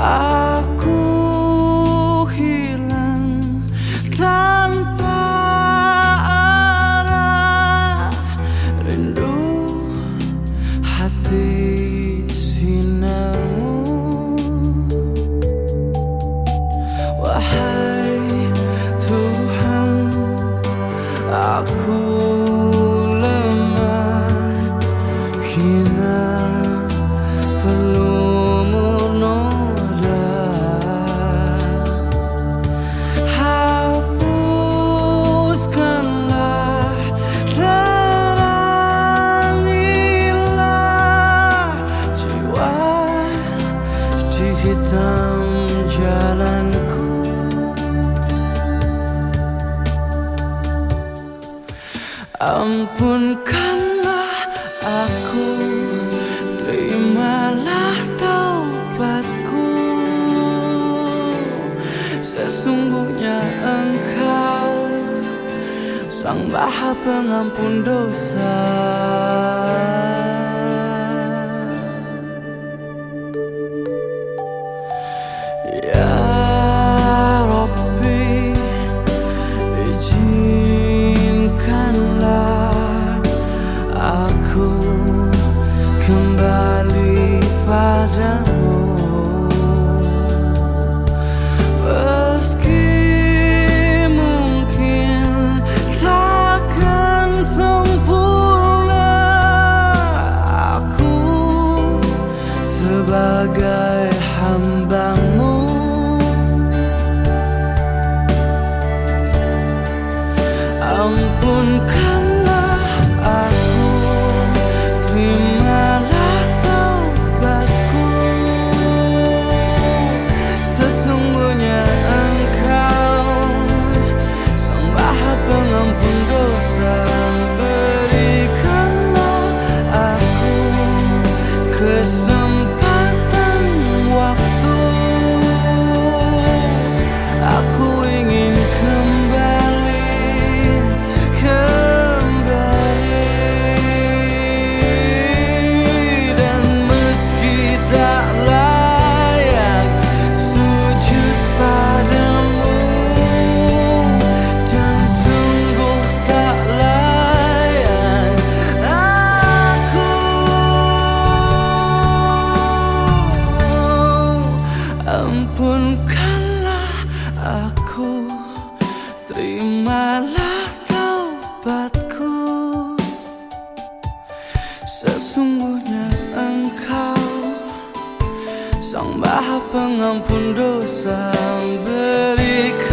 Aku hilang tanpa arah. Rindu hati sinarmu. Wahai Tuhan Aku Ampunkanlah aku Terimalah taubatku. Sesungguhnya engkau Sang maha pengampun dosa Adam. Maha pengampun dosa Berikan